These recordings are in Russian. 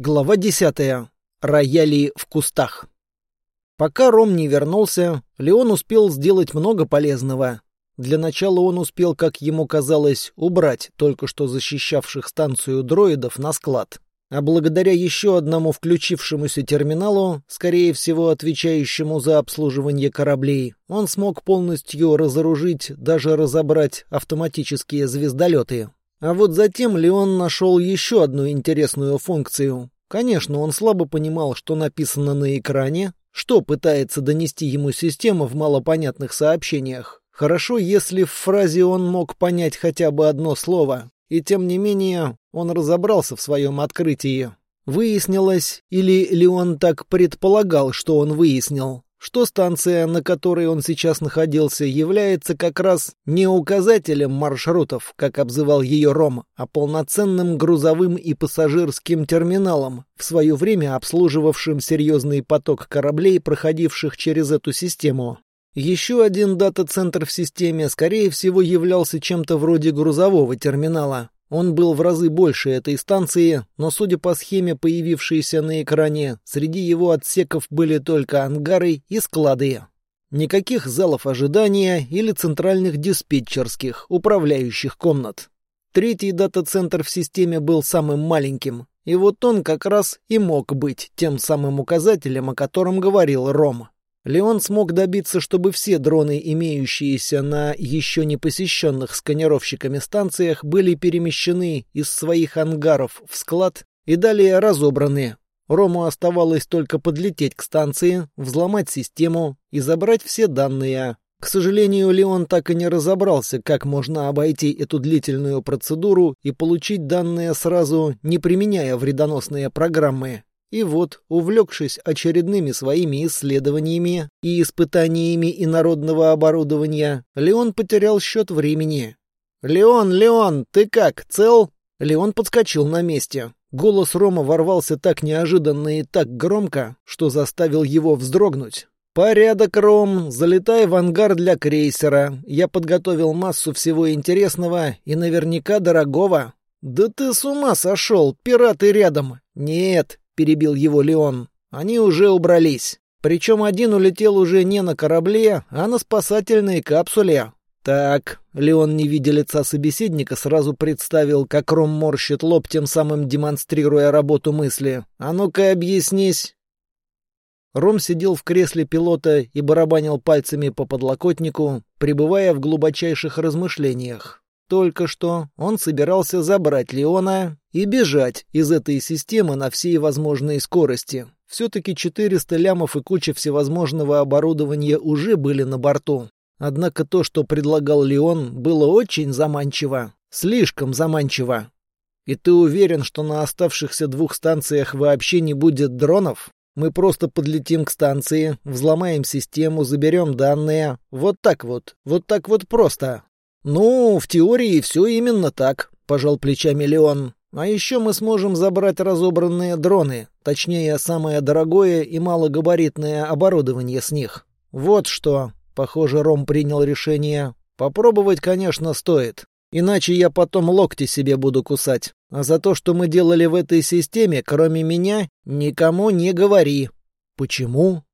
Глава десятая. Рояли в кустах. Пока Ром не вернулся, Леон успел сделать много полезного. Для начала он успел, как ему казалось, убрать только что защищавших станцию дроидов на склад. А благодаря еще одному включившемуся терминалу, скорее всего отвечающему за обслуживание кораблей, он смог полностью разоружить, даже разобрать автоматические звездолеты, а вот затем Леон нашел еще одну интересную функцию. Конечно, он слабо понимал, что написано на экране, что пытается донести ему система в малопонятных сообщениях. Хорошо, если в фразе он мог понять хотя бы одно слово, и тем не менее он разобрался в своем открытии. Выяснилось, или Леон так предполагал, что он выяснил, что станция, на которой он сейчас находился, является как раз не указателем маршрутов, как обзывал ее Ром, а полноценным грузовым и пассажирским терминалом, в свое время обслуживавшим серьезный поток кораблей, проходивших через эту систему. Еще один дата-центр в системе, скорее всего, являлся чем-то вроде грузового терминала, он был в разы больше этой станции, но, судя по схеме, появившейся на экране, среди его отсеков были только ангары и склады. Никаких залов ожидания или центральных диспетчерских, управляющих комнат. Третий дата-центр в системе был самым маленьким, и вот он как раз и мог быть тем самым указателем, о котором говорил Ром. Леон смог добиться, чтобы все дроны, имеющиеся на еще не посещенных сканировщиками станциях, были перемещены из своих ангаров в склад и далее разобраны. Рому оставалось только подлететь к станции, взломать систему и забрать все данные. К сожалению, Леон так и не разобрался, как можно обойти эту длительную процедуру и получить данные сразу, не применяя вредоносные программы. И вот, увлекшись очередными своими исследованиями и испытаниями инородного оборудования, Леон потерял счет времени. «Леон, Леон, ты как, цел?» Леон подскочил на месте. Голос Рома ворвался так неожиданно и так громко, что заставил его вздрогнуть. «Порядок, Ром, залетай в ангар для крейсера. Я подготовил массу всего интересного и наверняка дорогого». «Да ты с ума сошел, пираты рядом!» «Нет, — перебил его Леон. «Они уже убрались. Причем один улетел уже не на корабле, а на спасательной капсуле». «Так», — Леон, не видя лица собеседника, сразу представил, как Ром морщит лоб, тем самым демонстрируя работу мысли. «А ну-ка объяснись». Ром сидел в кресле пилота и барабанил пальцами по подлокотнику, пребывая в глубочайших размышлениях. Только что он собирался забрать Леона и бежать из этой системы на всей возможной скорости. Все-таки 400 лямов и куча всевозможного оборудования уже были на борту. Однако то, что предлагал Леон, было очень заманчиво. Слишком заманчиво. И ты уверен, что на оставшихся двух станциях вообще не будет дронов? Мы просто подлетим к станции, взломаем систему, заберем данные. Вот так вот. Вот так вот просто. «Ну, в теории все именно так», — пожал плечами Леон. «А еще мы сможем забрать разобранные дроны, точнее, самое дорогое и малогабаритное оборудование с них. Вот что». Похоже, Ром принял решение. «Попробовать, конечно, стоит. Иначе я потом локти себе буду кусать. А за то, что мы делали в этой системе, кроме меня, никому не говори». «Почему?»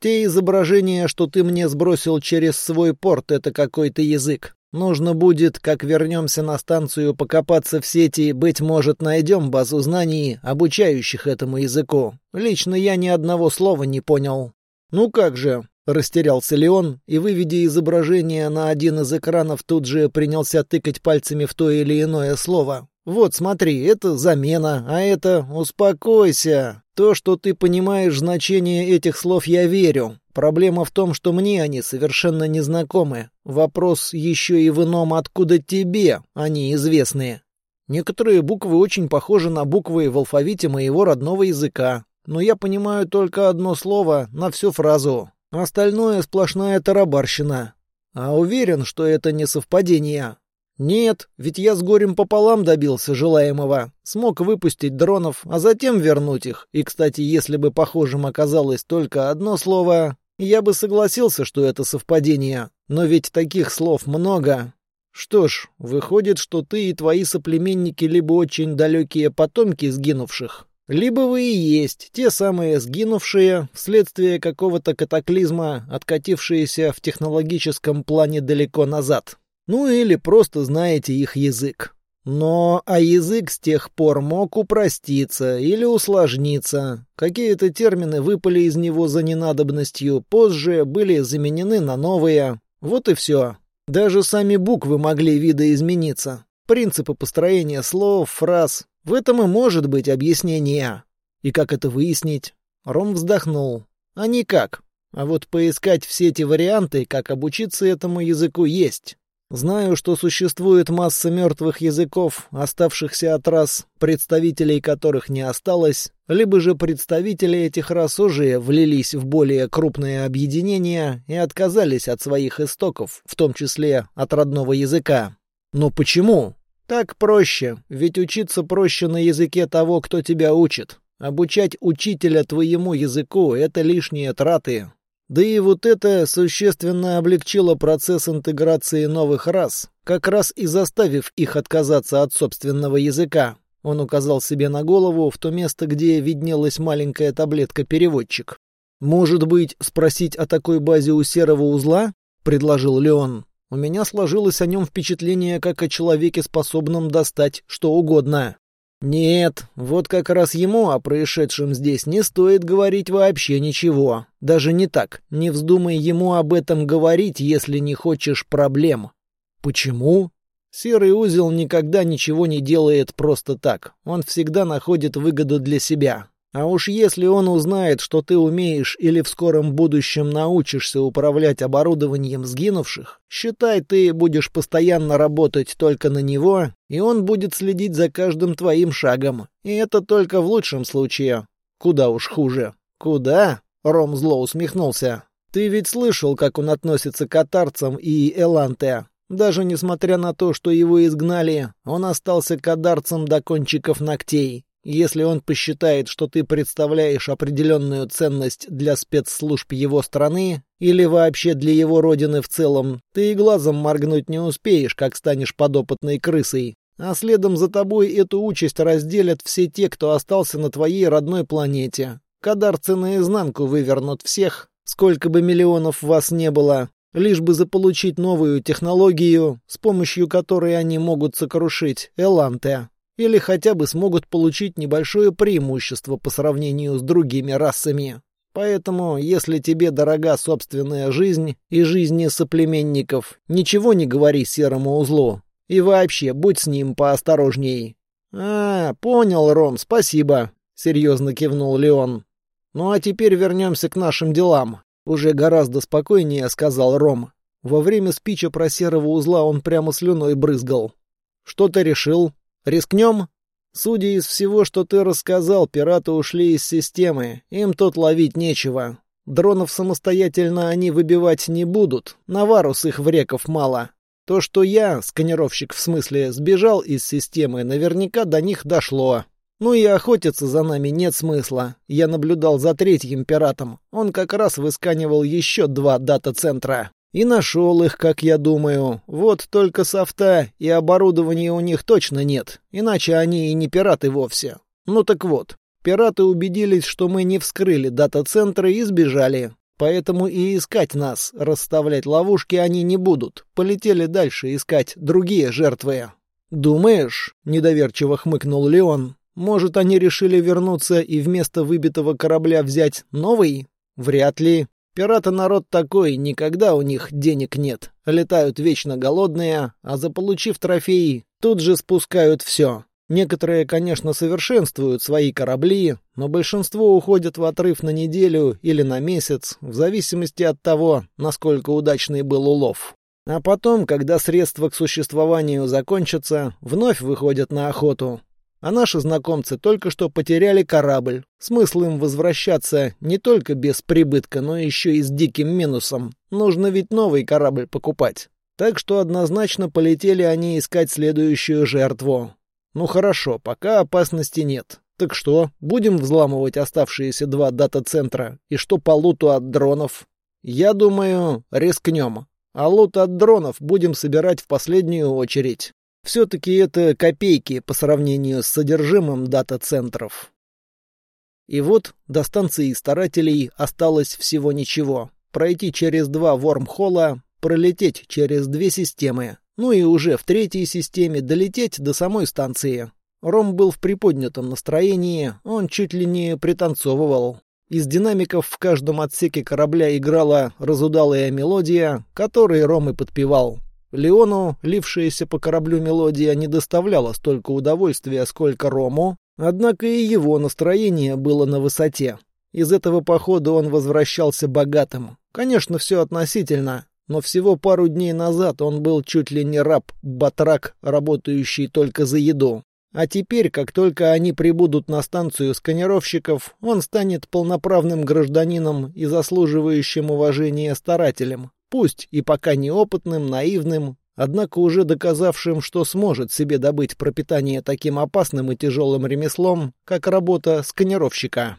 «Те изображения, что ты мне сбросил через свой порт, это какой-то язык. Нужно будет, как вернемся на станцию, покопаться в сети, быть может, найдем базу знаний, обучающих этому языку. Лично я ни одного слова не понял. Ну как же, растерялся Леон и, выведя изображение на один из экранов, тут же принялся тыкать пальцами в то или иное слово. Вот смотри, это замена, а это успокойся. То, что ты понимаешь значение этих слов, я верю. Проблема в том, что мне они совершенно незнакомы. Вопрос еще и в ином, откуда тебе они известны. Некоторые буквы очень похожи на буквы в алфавите моего родного языка, но я понимаю только одно слово на всю фразу. Остальное сплошная тарабарщина. А уверен, что это не совпадение. Нет, ведь я с горем пополам добился желаемого. Смог выпустить дронов, а затем вернуть их. И, кстати, если бы похожим оказалось только одно слово, я бы согласился, что это совпадение, но ведь таких слов много. Что ж, выходит, что ты и твои соплеменники либо очень далекие потомки сгинувших, Либо вы и есть те самые сгинувшие вследствие какого-то катаклизма, откатившиеся в технологическом плане далеко назад. Ну или просто знаете их язык. Но а язык с тех пор мог упроститься или усложниться. Какие-то термины выпали из него за ненадобностью, позже были заменены на новые. Вот и все. Даже сами буквы могли видоизмениться. Принципы построения слов, фраз. В этом и может быть объяснение. И как это выяснить? Ром вздохнул. А никак. А вот поискать все эти варианты, как обучиться этому языку, есть. Знаю, что существует масса мертвых языков, оставшихся от рас, представителей которых не осталось, либо же представители этих рас уже влились в более крупные объединения и отказались от своих истоков, в том числе от родного языка. Но почему? Так проще, ведь учиться проще на языке того, кто тебя учит. Обучать учителя твоему языку — это лишние траты. Да и вот это существенно облегчило процесс интеграции новых рас, как раз и заставив их отказаться от собственного языка. Он указал себе на голову в то место, где виднелась маленькая таблетка-переводчик. «Может быть, спросить о такой базе у серого узла?» — предложил Леон. У меня сложилось о нем впечатление, как о человеке, способном достать что угодно. Нет, вот как раз ему о происшедшем здесь не стоит говорить вообще ничего. Даже не так. Не вздумай ему об этом говорить, если не хочешь проблем. Почему? Серый узел никогда ничего не делает просто так. Он всегда находит выгоду для себя. А уж если он узнает, что ты умеешь или в скором будущем научишься управлять оборудованием сгинувших, считай, ты будешь постоянно работать только на него, и он будет следить за каждым твоим шагом. И это только в лучшем случае. Куда уж хуже. Куда? Ром зло усмехнулся. Ты ведь слышал, как он относится к катарцам и Эланте. Даже несмотря на то, что его изгнали, он остался кадарцем до кончиков ногтей. Если он посчитает, что ты представляешь определенную ценность для спецслужб его страны или вообще для его родины в целом, ты и глазом моргнуть не успеешь, как станешь подопытной крысой. А следом за тобой эту участь разделят все те, кто остался на твоей родной планете. Кадарцы наизнанку вывернут всех, сколько бы миллионов вас не было, лишь бы заполучить новую технологию, с помощью которой они могут сокрушить Эланте или хотя бы смогут получить небольшое преимущество по сравнению с другими расами. Поэтому, если тебе дорога собственная жизнь и жизни соплеменников, ничего не говори серому узлу. И вообще, будь с ним поосторожней. «А, понял, Ром, спасибо», — серьезно кивнул Леон. «Ну а теперь вернемся к нашим делам», — уже гораздо спокойнее сказал Ром. Во время спича про серого узла он прямо слюной брызгал. «Что ты решил?» Рискнем? Судя из всего, что ты рассказал, пираты ушли из системы. Им тут ловить нечего. Дронов самостоятельно они выбивать не будут. Наварус их в реков мало. То, что я, сканировщик в смысле, сбежал из системы, наверняка до них дошло. Ну и охотиться за нами нет смысла. Я наблюдал за третьим пиратом. Он как раз высканивал еще два дата-центра. И нашел их, как я думаю. Вот только софта и оборудования у них точно нет, иначе они и не пираты вовсе. Ну так вот, пираты убедились, что мы не вскрыли дата-центры и сбежали. Поэтому и искать нас, расставлять ловушки они не будут. Полетели дальше искать другие жертвы. «Думаешь?» — недоверчиво хмыкнул Леон. «Может, они решили вернуться и вместо выбитого корабля взять новый?» «Вряд ли. Пираты народ такой, никогда у них денег нет. Летают вечно голодные, а заполучив трофеи, тут же спускают все. Некоторые, конечно, совершенствуют свои корабли, но большинство уходят в отрыв на неделю или на месяц, в зависимости от того, насколько удачный был улов. А потом, когда средства к существованию закончатся, вновь выходят на охоту. А наши знакомцы только что потеряли корабль. Смысл им возвращаться не только без прибытка, но еще и с диким минусом. Нужно ведь новый корабль покупать. Так что однозначно полетели они искать следующую жертву. Ну хорошо, пока опасности нет. Так что, будем взламывать оставшиеся два дата-центра? И что по луту от дронов? Я думаю, рискнем. А лут от дронов будем собирать в последнюю очередь. Все-таки это копейки по сравнению с содержимым дата-центров. И вот до станции старателей осталось всего ничего. Пройти через два вормхола, пролететь через две системы, ну и уже в третьей системе долететь до самой станции. Ром был в приподнятом настроении, он чуть ли не пританцовывал. Из динамиков в каждом отсеке корабля играла разудалая мелодия, которой Ром и подпевал. Леону, лившаяся по кораблю мелодия, не доставляла столько удовольствия, сколько Рому, однако и его настроение было на высоте. Из этого похода он возвращался богатым. Конечно, все относительно, но всего пару дней назад он был чуть ли не раб, батрак, работающий только за еду. А теперь, как только они прибудут на станцию сканировщиков, он станет полноправным гражданином и заслуживающим уважения старателем. Пусть и пока неопытным, наивным, однако уже доказавшим, что сможет себе добыть пропитание таким опасным и тяжелым ремеслом, как работа сканировщика.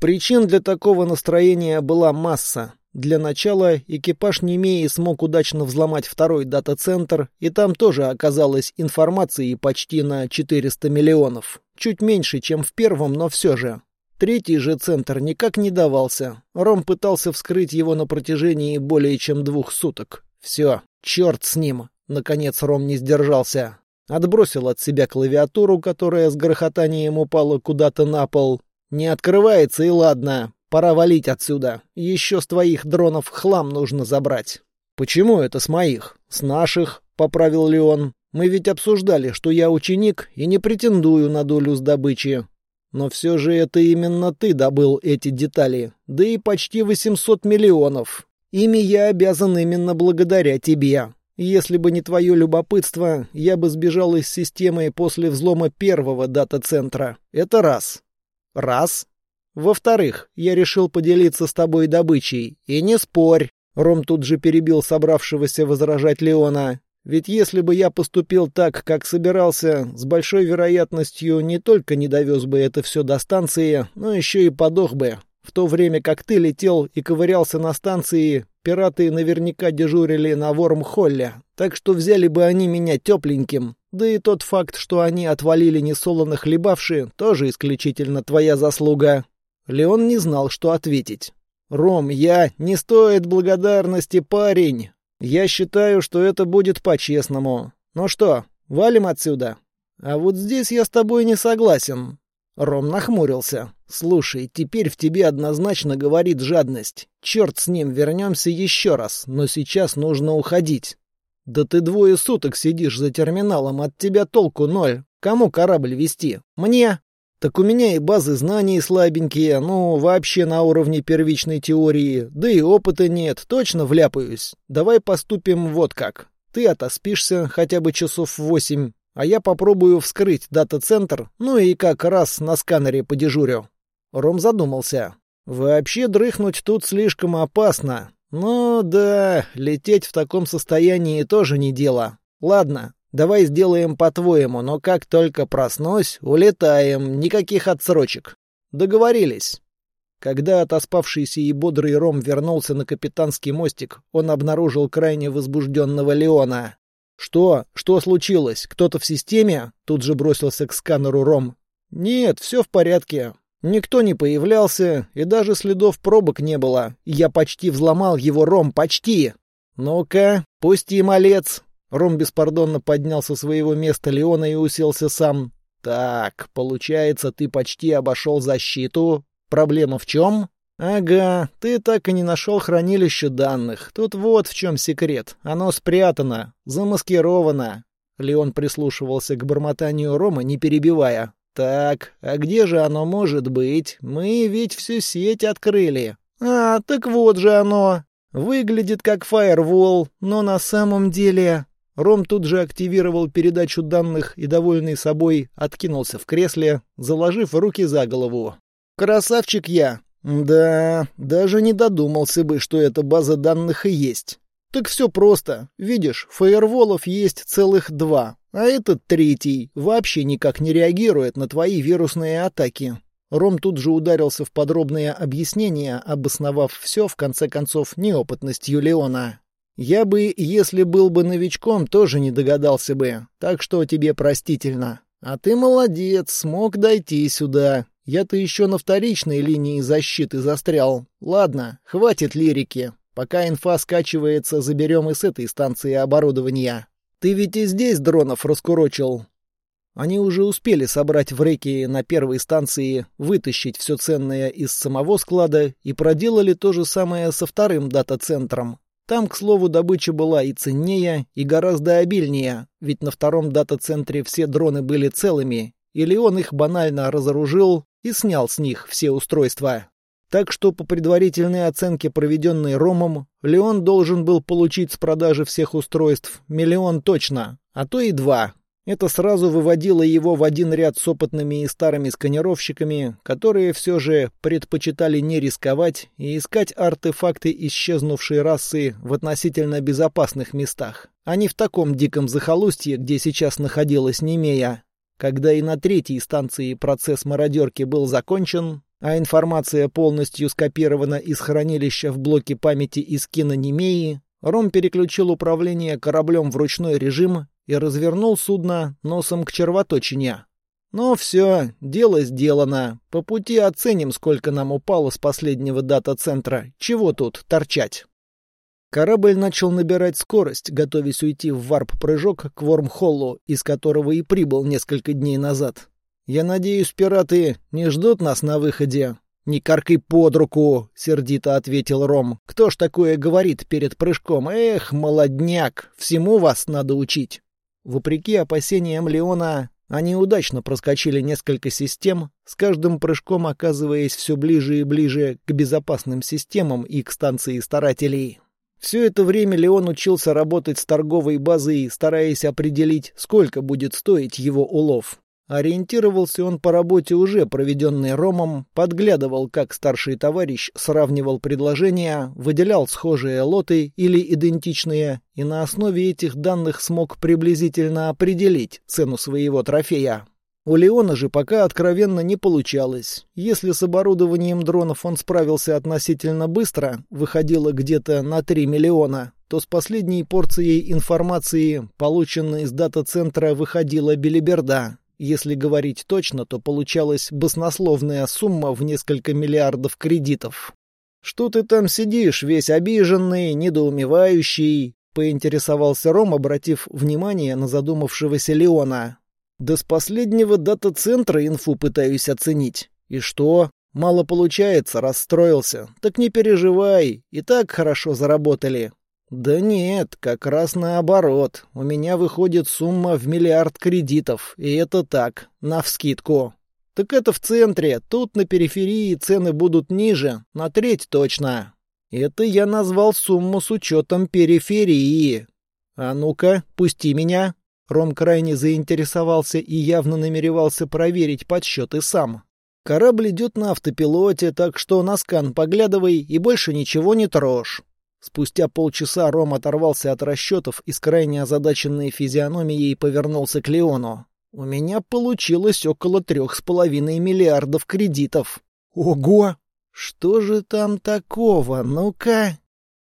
Причин для такого настроения была масса. Для начала экипаж Немеи смог удачно взломать второй дата-центр, и там тоже оказалось информации почти на 400 миллионов. Чуть меньше, чем в первом, но все же. Третий же центр никак не давался. Ром пытался вскрыть его на протяжении более чем двух суток. Все, черт с ним. Наконец Ром не сдержался. Отбросил от себя клавиатуру, которая с грохотанием упала куда-то на пол. «Не открывается, и ладно. Пора валить отсюда. Еще с твоих дронов хлам нужно забрать. Почему это с моих? С наших, поправил Леон. Мы ведь обсуждали, что я ученик и не претендую на долю с добычи. Но все же это именно ты добыл эти детали. Да и почти 800 миллионов. Ими я обязан именно благодаря тебе. Если бы не твое любопытство, я бы сбежал из системы после взлома первого дата-центра. Это раз. Раз. Во-вторых, я решил поделиться с тобой добычей. И не спорь. Ром тут же перебил собравшегося возражать Леона. Ведь если бы я поступил так, как собирался, с большой вероятностью не только не довез бы это все до станции, но еще и подох бы. В то время как ты летел и ковырялся на станции, пираты наверняка дежурили на Вормхолле, так что взяли бы они меня тепленьким. Да и тот факт, что они отвалили несолоно хлебавши, тоже исключительно твоя заслуга. Леон не знал, что ответить. «Ром, я... Не стоит благодарности, парень. Я считаю, что это будет по-честному. Ну что, валим отсюда?» «А вот здесь я с тобой не согласен». Ром нахмурился. «Слушай, теперь в тебе однозначно говорит жадность. Черт с ним, вернемся еще раз, но сейчас нужно уходить». «Да ты двое суток сидишь за терминалом, от тебя толку ноль. Кому корабль вести? Мне?» Так у меня и базы знаний слабенькие, ну, вообще на уровне первичной теории, да и опыта нет, точно вляпаюсь. Давай поступим вот как. Ты отоспишься хотя бы часов восемь, а я попробую вскрыть дата-центр, ну и как раз на сканере подежурю». Ром задумался. «Вообще дрыхнуть тут слишком опасно. Ну да, лететь в таком состоянии тоже не дело. Ладно, Давай сделаем по-твоему, но как только проснусь, улетаем, никаких отсрочек. Договорились. Когда отоспавшийся и бодрый Ром вернулся на капитанский мостик, он обнаружил крайне возбужденного Леона. «Что? Что случилось? Кто-то в системе?» Тут же бросился к сканеру Ром. «Нет, все в порядке. Никто не появлялся, и даже следов пробок не было. Я почти взломал его, Ром, почти!» «Ну-ка, пусти, малец, Ром беспардонно поднял со своего места Леона и уселся сам. «Так, получается, ты почти обошел защиту. Проблема в чем?» «Ага, ты так и не нашел хранилище данных. Тут вот в чем секрет. Оно спрятано, замаскировано». Леон прислушивался к бормотанию Рома, не перебивая. «Так, а где же оно может быть? Мы ведь всю сеть открыли». «А, так вот же оно. Выглядит как фаервол, но на самом деле...» Ром тут же активировал передачу данных и, довольный собой, откинулся в кресле, заложив руки за голову. «Красавчик я!» «Да, даже не додумался бы, что эта база данных и есть. Так все просто. Видишь, фаерволов есть целых два, а этот третий вообще никак не реагирует на твои вирусные атаки». Ром тут же ударился в подробные объяснения, обосновав все, в конце концов, неопытностью Леона. Я бы, если был бы новичком, тоже не догадался бы, так что тебе простительно. А ты молодец, смог дойти сюда. Я-то еще на вторичной линии защиты застрял. Ладно, хватит лирики. Пока инфа скачивается, заберем и с этой станции оборудования. Ты ведь и здесь дронов раскурочил. Они уже успели собрать в реке на первой станции, вытащить все ценное из самого склада и проделали то же самое со вторым дата-центром. Там, к слову, добыча была и ценнее, и гораздо обильнее, ведь на втором дата-центре все дроны были целыми, или он их банально разоружил и снял с них все устройства. Так что по предварительной оценке, проведенной Ромом, Леон должен был получить с продажи всех устройств миллион точно, а то и два. Это сразу выводило его в один ряд с опытными и старыми сканировщиками, которые все же предпочитали не рисковать и искать артефакты исчезнувшей расы в относительно безопасных местах, а не в таком диком захолустье, где сейчас находилась Немея. Когда и на третьей станции процесс мародерки был закончен, а информация полностью скопирована из хранилища в блоке памяти из кинонемеи, Ром переключил управление кораблем в ручной режим и развернул судно носом к червоточине. «Ну все, дело сделано. По пути оценим, сколько нам упало с последнего дата-центра. Чего тут торчать?» Корабль начал набирать скорость, готовясь уйти в варп-прыжок к Вормхоллу, из которого и прибыл несколько дней назад. «Я надеюсь, пираты не ждут нас на выходе?» «Не каркай под руку!» — сердито ответил Ром. «Кто ж такое говорит перед прыжком? Эх, молодняк! Всему вас надо учить!» Вопреки опасениям Леона, они удачно проскочили несколько систем, с каждым прыжком оказываясь все ближе и ближе к безопасным системам и к станции старателей. Все это время Леон учился работать с торговой базой, стараясь определить, сколько будет стоить его улов. Ориентировался он по работе, уже проведенной Ромом, подглядывал, как старший товарищ сравнивал предложения, выделял схожие лоты или идентичные, и на основе этих данных смог приблизительно определить цену своего трофея. У Леона же пока откровенно не получалось. Если с оборудованием дронов он справился относительно быстро, выходило где-то на 3 миллиона, то с последней порцией информации, полученной из дата-центра, выходила белиберда. Если говорить точно, то получалась баснословная сумма в несколько миллиардов кредитов. «Что ты там сидишь, весь обиженный, недоумевающий?» — поинтересовался Ром, обратив внимание на задумавшегося Леона. «Да с последнего дата-центра инфу пытаюсь оценить. И что? Мало получается, расстроился. Так не переживай, и так хорошо заработали. «Да нет, как раз наоборот. У меня выходит сумма в миллиард кредитов, и это так, навскидку. Так это в центре, тут на периферии цены будут ниже, на треть точно. Это я назвал сумму с учетом периферии. А ну-ка, пусти меня». Ром крайне заинтересовался и явно намеревался проверить подсчеты сам. «Корабль идет на автопилоте, так что на скан поглядывай и больше ничего не трожь. Спустя полчаса Ром оторвался от расчетов и с крайне озадаченной физиономией повернулся к Леону. «У меня получилось около трех с половиной миллиардов кредитов». «Ого! Что же там такого? Ну-ка!»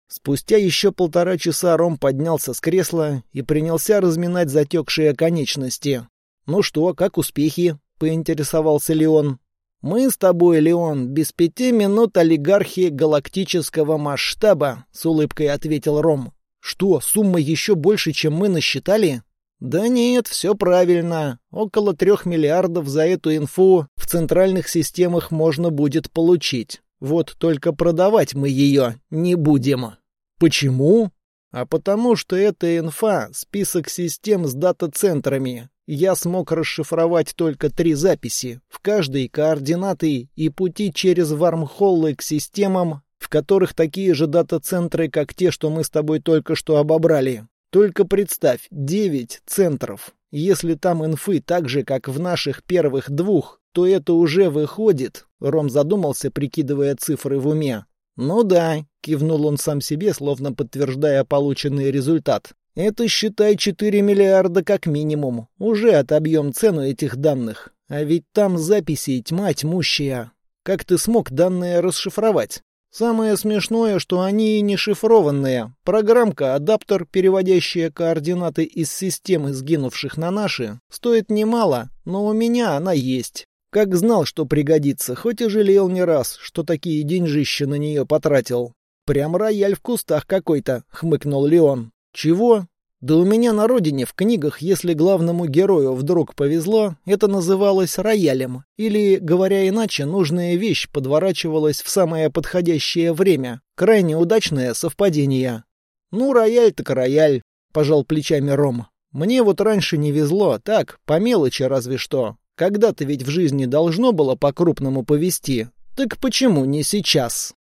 Спустя еще полтора часа Ром поднялся с кресла и принялся разминать затекшие конечности. «Ну что, как успехи?» — поинтересовался Леон. «Мы с тобой, Леон, без пяти минут олигархи галактического масштаба», — с улыбкой ответил Ром. «Что, сумма еще больше, чем мы насчитали?» «Да нет, все правильно. Около трех миллиардов за эту инфу в центральных системах можно будет получить. Вот только продавать мы ее не будем». «Почему?» «А потому что эта инфа — список систем с дата-центрами я смог расшифровать только три записи, в каждой координаты и пути через вармхоллы к системам, в которых такие же дата-центры, как те, что мы с тобой только что обобрали. Только представь, девять центров. Если там инфы так же, как в наших первых двух, то это уже выходит. Ром задумался, прикидывая цифры в уме. Ну да, кивнул он сам себе, словно подтверждая полученный результат. Это, считай, 4 миллиарда как минимум. Уже отобьем цену этих данных. А ведь там записи тьма тьмущая. Как ты смог данные расшифровать? Самое смешное, что они и не шифрованные. Программка, адаптер, переводящая координаты из системы, сгинувших на наши, стоит немало, но у меня она есть. Как знал, что пригодится, хоть и жалел не раз, что такие деньжища на нее потратил. «Прям рояль в кустах какой-то», — хмыкнул Леон. «Чего?» «Да у меня на родине в книгах, если главному герою вдруг повезло, это называлось роялем. Или, говоря иначе, нужная вещь подворачивалась в самое подходящее время. Крайне удачное совпадение». «Ну, рояль так рояль», — пожал плечами Ром. «Мне вот раньше не везло, так, по мелочи разве что. Когда-то ведь в жизни должно было по-крупному повезти. Так почему не сейчас?»